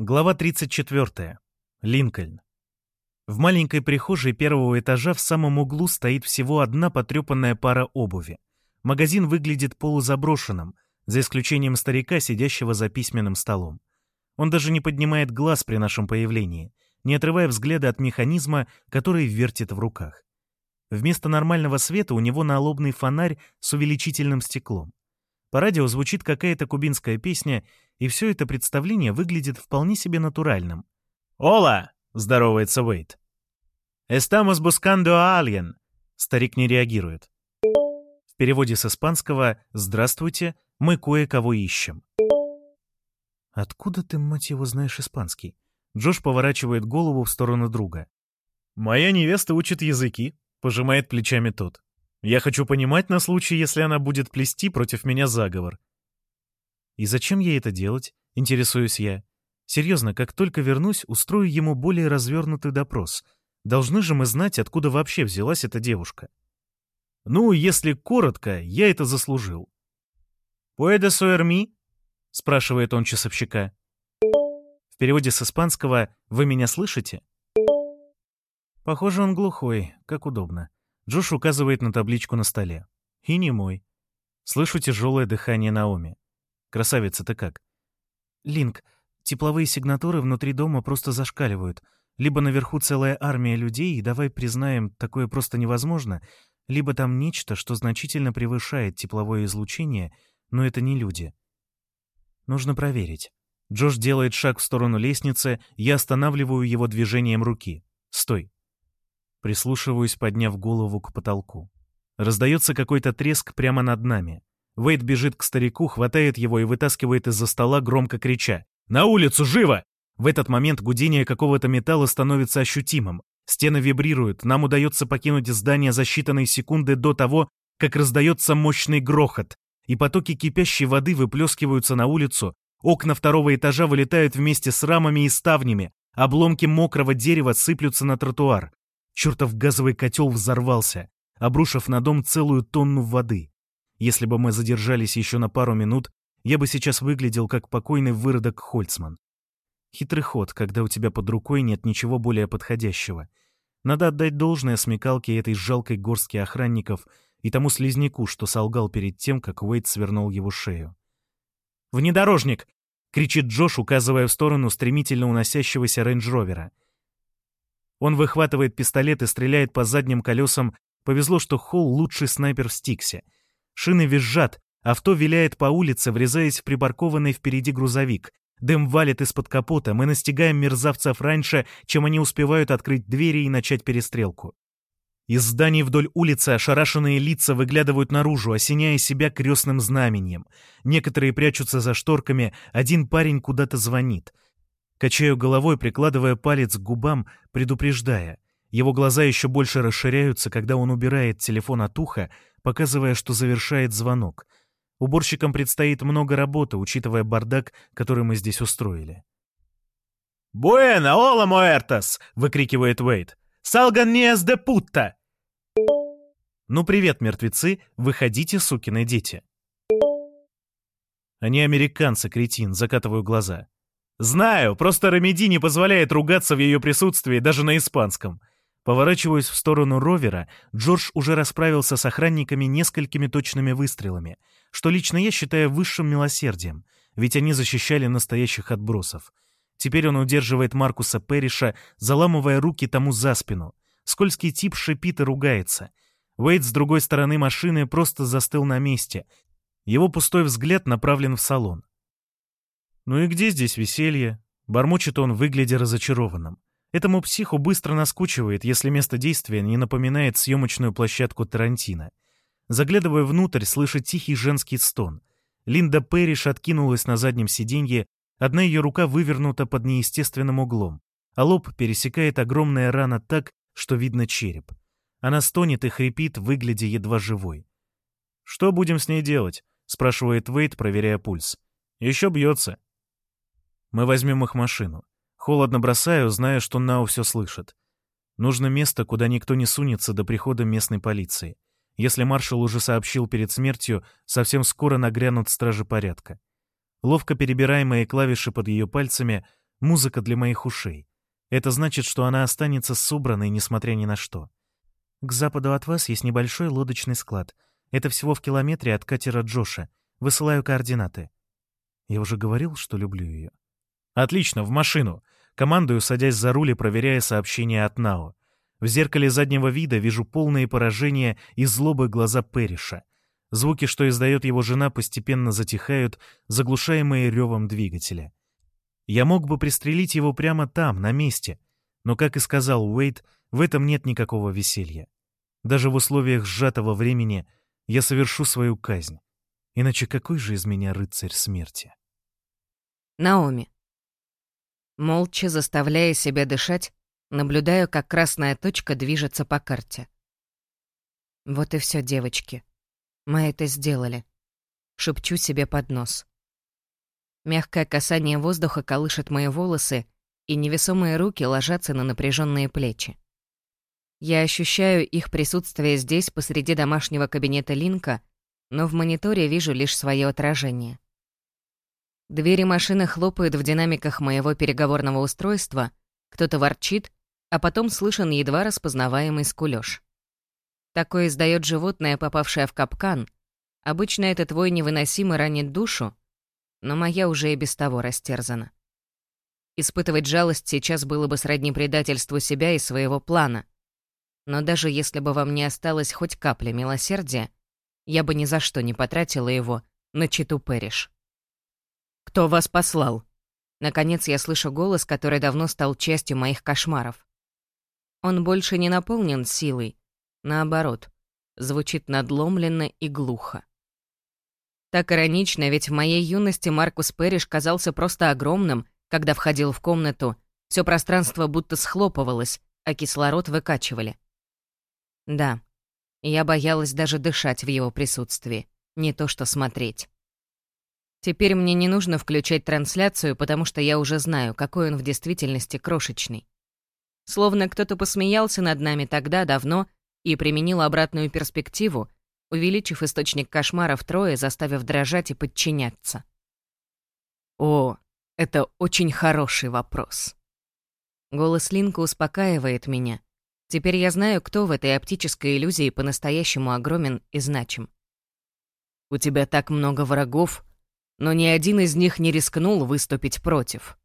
Глава 34. Линкольн. В маленькой прихожей первого этажа в самом углу стоит всего одна потрепанная пара обуви. Магазин выглядит полузаброшенным, за исключением старика, сидящего за письменным столом. Он даже не поднимает глаз при нашем появлении, не отрывая взгляда от механизма, который вертит в руках. Вместо нормального света у него налобный фонарь с увеличительным стеклом. По радио звучит какая-то кубинская песня, и все это представление выглядит вполне себе натуральным. «Ола!» — здоровается Уэйт. «Estamos buscando a alguien!» Старик не реагирует. В переводе с испанского «Здравствуйте, мы кое-кого ищем». «Откуда ты, мать его, знаешь испанский?» Джош поворачивает голову в сторону друга. «Моя невеста учит языки», — пожимает плечами тот. Я хочу понимать на случай, если она будет плести против меня заговор. И зачем ей это делать? Интересуюсь я. Серьезно, как только вернусь, устрою ему более развернутый допрос. Должны же мы знать, откуда вообще взялась эта девушка. Ну, если коротко, я это заслужил. «Пуэде суэрми?» — спрашивает он часовщика. Переводе с испанского «Вы меня слышите?» Похоже, он глухой, как удобно. Джош указывает на табличку на столе. И не мой. Слышу тяжелое дыхание Наоми. Красавица, ты как? Линк, тепловые сигнатуры внутри дома просто зашкаливают. Либо наверху целая армия людей, и давай признаем, такое просто невозможно, либо там нечто, что значительно превышает тепловое излучение, но это не люди. Нужно проверить. Джош делает шаг в сторону лестницы, я останавливаю его движением руки. Стой. Прислушиваюсь, подняв голову к потолку. Раздается какой-то треск прямо над нами. Вейд бежит к старику, хватает его и вытаскивает из-за стола, громко крича. «На улицу, живо!» В этот момент гудение какого-то металла становится ощутимым. Стены вибрируют, нам удается покинуть здание за считанные секунды до того, как раздается мощный грохот, и потоки кипящей воды выплескиваются на улицу, окна второго этажа вылетают вместе с рамами и ставнями, обломки мокрого дерева сыплются на тротуар. Чертов газовый котел взорвался, обрушив на дом целую тонну воды. Если бы мы задержались еще на пару минут, я бы сейчас выглядел как покойный выродок Хольцман. Хитрый ход, когда у тебя под рукой нет ничего более подходящего. Надо отдать должное смекалке этой жалкой горстки охранников и тому слизняку, что солгал перед тем, как Уэйт свернул его шею. «Внедорожник!» — кричит Джош, указывая в сторону стремительно уносящегося рейндж-ровера — он выхватывает пистолет и стреляет по задним колесам. Повезло, что Холл лучший снайпер в Стиксе. Шины визжат, авто виляет по улице, врезаясь в припаркованный впереди грузовик. Дым валит из-под капота, мы настигаем мерзавцев раньше, чем они успевают открыть двери и начать перестрелку. Из зданий вдоль улицы ошарашенные лица выглядывают наружу, осеняя себя крестным знаменем. Некоторые прячутся за шторками, один парень куда-то звонит — Качаю головой, прикладывая палец к губам, предупреждая. Его глаза еще больше расширяются, когда он убирает телефон от уха, показывая, что завершает звонок. Уборщикам предстоит много работы, учитывая бардак, который мы здесь устроили. «Буэна, ола муэртас!» — выкрикивает Уэйд. «Салган неас де путта!» «Ну, привет, мертвецы! Выходите, сукины дети!» «Они американцы, кретин!» — закатываю глаза. «Знаю, просто Рамеди не позволяет ругаться в ее присутствии даже на испанском». Поворачиваясь в сторону ровера, Джордж уже расправился с охранниками несколькими точными выстрелами, что лично я считаю высшим милосердием, ведь они защищали настоящих отбросов. Теперь он удерживает Маркуса Перриша, заламывая руки тому за спину. Скользкий тип шипит и ругается. Уэйд с другой стороны машины просто застыл на месте. Его пустой взгляд направлен в салон. «Ну и где здесь веселье?» Бормочет он, выглядя разочарованным. Этому психу быстро наскучивает, если место действия не напоминает съемочную площадку Тарантино. Заглядывая внутрь, слышит тихий женский стон. Линда Перриш откинулась на заднем сиденье, одна ее рука вывернута под неестественным углом, а лоб пересекает огромная рана так, что видно череп. Она стонет и хрипит, выглядя едва живой. «Что будем с ней делать?» — спрашивает Вейт, проверяя пульс. «Еще бьется. Мы возьмем их машину. Холодно бросаю, зная, что Нау все слышит. Нужно место, куда никто не сунется до прихода местной полиции. Если маршал уже сообщил перед смертью, совсем скоро нагрянут стражи порядка. Ловко перебираемые клавиши под ее пальцами — музыка для моих ушей. Это значит, что она останется собранной, несмотря ни на что. К западу от вас есть небольшой лодочный склад. Это всего в километре от катера Джоша. Высылаю координаты. Я уже говорил, что люблю ее. Отлично, в машину. Командую, садясь за руль и проверяя сообщение от Нао. В зеркале заднего вида вижу полные поражения и злобы глаза Перриша. Звуки, что издает его жена, постепенно затихают, заглушаемые ревом двигателя. Я мог бы пристрелить его прямо там, на месте, но, как и сказал Уэйт, в этом нет никакого веселья. Даже в условиях сжатого времени я совершу свою казнь. Иначе какой же из меня рыцарь смерти? Наоми. Молча заставляя себя дышать, наблюдаю, как красная точка движется по карте. Вот и все, девочки. Мы это сделали. Шепчу себе под нос. Мягкое касание воздуха колышет мои волосы, и невесомые руки ложатся на напряженные плечи. Я ощущаю их присутствие здесь, посреди домашнего кабинета Линка, но в мониторе вижу лишь свое отражение. Двери машины хлопают в динамиках моего переговорного устройства, кто-то ворчит, а потом слышен едва распознаваемый скулёж. Такое издает животное, попавшее в капкан. Обычно этот вой невыносимо ранит душу, но моя уже и без того растерзана. Испытывать жалость сейчас было бы сродни предательству себя и своего плана — но даже если бы во мне осталось хоть капля милосердия, я бы ни за что не потратила его на читу Пэриш. «Кто вас послал?» Наконец я слышу голос, который давно стал частью моих кошмаров. Он больше не наполнен силой. Наоборот, звучит надломленно и глухо. Так иронично, ведь в моей юности Маркус Пэриш казался просто огромным, когда входил в комнату. Все пространство будто схлопывалось, а кислород выкачивали. Да, я боялась даже дышать в его присутствии, не то что смотреть. Теперь мне не нужно включать трансляцию, потому что я уже знаю, какой он в действительности крошечный. Словно кто-то посмеялся над нами тогда, давно, и применил обратную перспективу, увеличив источник кошмара втрое, заставив дрожать и подчиняться. О, это очень хороший вопрос. Голос Линка успокаивает меня, Теперь я знаю, кто в этой оптической иллюзии по-настоящему огромен и значим. У тебя так много врагов, но ни один из них не рискнул выступить против.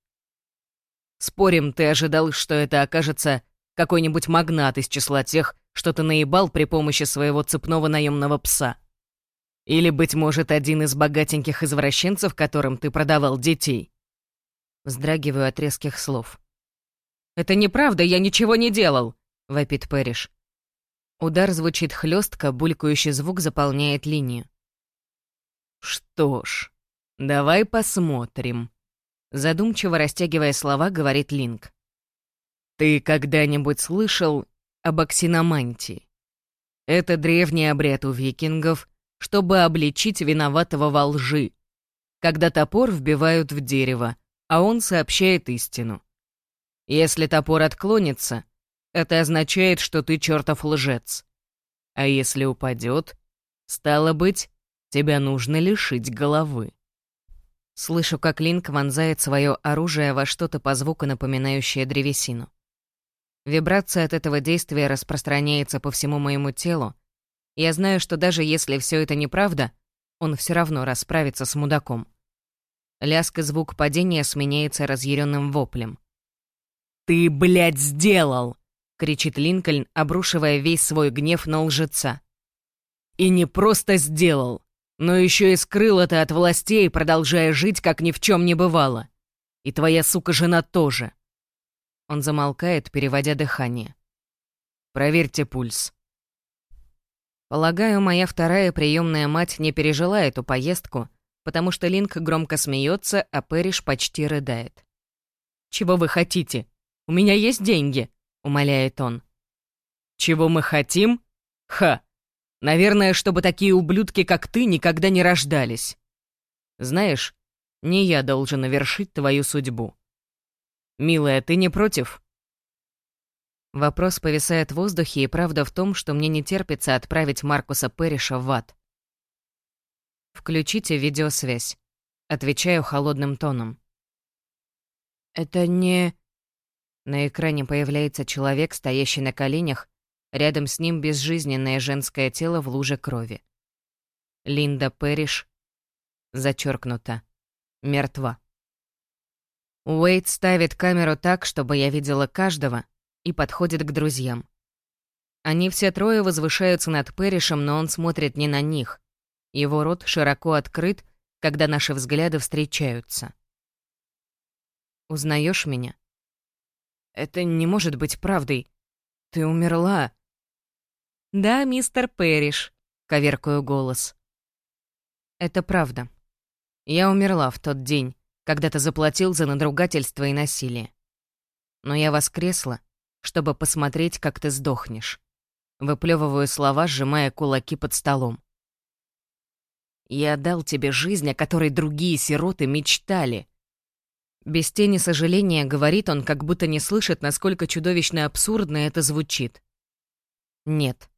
Спорим, ты ожидал, что это окажется какой-нибудь магнат из числа тех, что ты наебал при помощи своего цепного наемного пса. Или, быть может, один из богатеньких извращенцев, которым ты продавал детей. Вздрагиваю от резких слов. «Это неправда, я ничего не делал!» — вопит Пэриш. Удар звучит хлестко, булькающий звук заполняет линию. «Что ж, давай посмотрим», — задумчиво растягивая слова, говорит Линк. «Ты когда-нибудь слышал об оксиномантии? Это древний обряд у викингов, чтобы обличить виноватого во лжи, когда топор вбивают в дерево, а он сообщает истину. Если топор отклонится, это означает, что ты чертов лжец. А если упадет, стало быть, тебя нужно лишить головы. Слышу, как Линк вонзает свое оружие во что-то по звуку, напоминающее древесину. Вибрация от этого действия распространяется по всему моему телу. Я знаю, что даже если все это неправда, он все равно расправится с мудаком. Лязг и звук падения сменяется разъяренным воплем. «Ты, блядь, сделал!» — кричит Линкольн, обрушивая весь свой гнев на лжеца. «И не просто сделал, но еще и скрыл это от властей, продолжая жить, как ни в чем не бывало. И твоя сука-жена тоже». Он замолкает, переводя дыхание. «Проверьте пульс». Полагаю, моя вторая приемная мать не пережила эту поездку, потому что Линк громко смеется, а Пэриш почти рыдает. «Чего вы хотите? У меня есть деньги!» — умоляет он. «Чего мы хотим? Ха! Наверное, чтобы такие ублюдки, как ты, никогда не рождались. Знаешь, не я должен навершить твою судьбу. Милая, ты не против?» Вопрос повисает в воздухе, и правда в том, что мне не терпится отправить Маркуса Перриша в ад. «Включите видеосвязь», — отвечаю холодным тоном. «Это не...» На экране появляется человек, стоящий на коленях, рядом с ним безжизненное женское тело в луже крови. Линда Перриш, зачеркнуто, мертва. Уэйд ставит камеру так, чтобы я видела каждого, и подходит к друзьям. Они все трое возвышаются над Перришем, но он смотрит не на них. Его рот широко открыт, когда наши взгляды встречаются. Узнаешь меня? Это не может быть правдой. Ты умерла. Да, мистер Перриш, коверкую голос. Это правда. Я умерла в тот день, когда ты заплатил за надругательство и насилие. Но я воскресла, чтобы посмотреть, как ты сдохнешь. Выплевываю слова, сжимая кулаки под столом. Я дал тебе жизнь, о которой другие сироты мечтали. Без тени сожаления говорит он, как будто не слышит, насколько чудовищно абсурдно это звучит. Нет,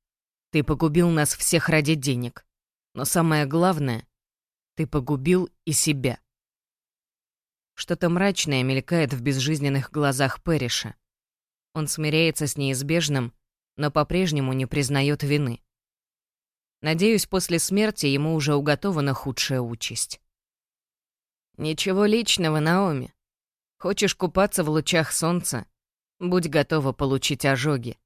ты погубил нас всех ради денег. Но самое главное, ты погубил и себя. Что-то мрачное мелькает в безжизненных глазах Перриша. Он смиряется с неизбежным, но по-прежнему не признает вины. Надеюсь, после смерти ему уже уготована худшая участь. «Ничего личного, Наоми. Хочешь купаться в лучах солнца? Будь готова получить ожоги».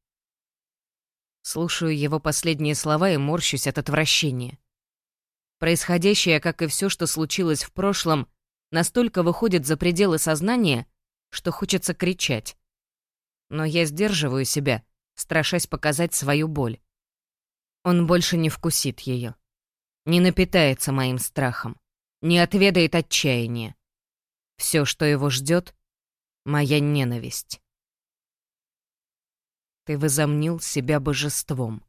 Слушаю его последние слова и морщусь от отвращения. Происходящее, как и все, что случилось в прошлом, настолько выходит за пределы сознания, что хочется кричать. Но я сдерживаю себя, страшась показать свою боль. Он больше не вкусит ее, не напитается моим страхом, не отведает отчаяния. Все, что его ждет, моя ненависть. Ты возомнил себя божеством.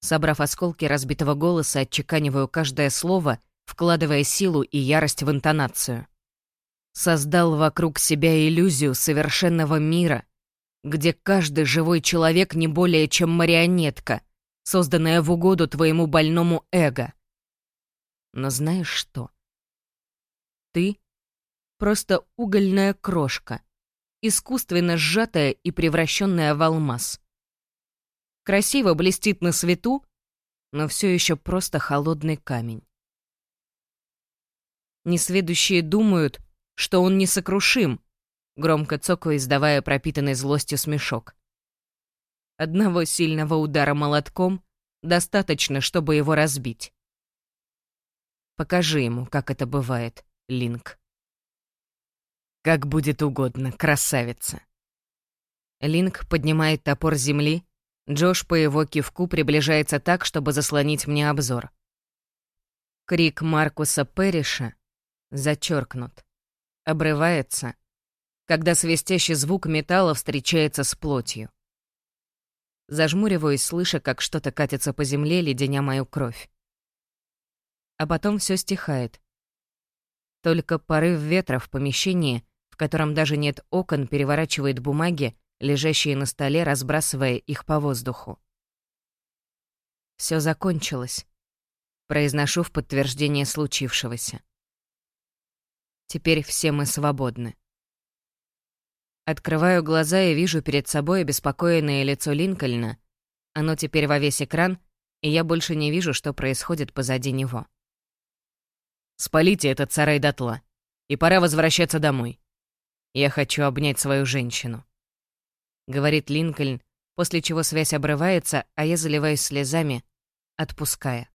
Собрав осколки разбитого голоса, отчеканиваю каждое слово вкладывая силу и ярость в интонацию. Создал вокруг себя иллюзию совершенного мира, где каждый живой человек не более чем марионетка, созданная в угоду твоему больному эго. Но знаешь что? Ты — просто угольная крошка, искусственно сжатая и превращенная в алмаз. Красиво блестит на свету, но все еще просто холодный камень. Несведущие думают, что он несокрушим, громко цокая, издавая пропитанный злостью смешок. Одного сильного удара молотком достаточно, чтобы его разбить. Покажи ему, как это бывает, Линк. Как будет угодно, красавица. Линк поднимает топор земли, Джош по его кивку приближается так, чтобы заслонить мне обзор. Крик Маркуса Перриша зачеркнут. Обрывается, когда свистящий звук металла встречается с плотью. Зажмуриваюсь, слыша, как что-то катится по земле, леденя мою кровь. А потом все стихает. Только порыв ветра в помещении, в котором даже нет окон, переворачивает бумаги, лежащие на столе, разбрасывая их по воздуху. Все закончилось. Произношу в подтверждение случившегося. Теперь все мы свободны. Открываю глаза и вижу перед собой обеспокоенное лицо Линкольна. Оно теперь во весь экран, и я больше не вижу, что происходит позади него. «Спалите этот сарай дотла, и пора возвращаться домой. Я хочу обнять свою женщину», — говорит Линкольн, после чего связь обрывается, а я заливаюсь слезами, отпуская.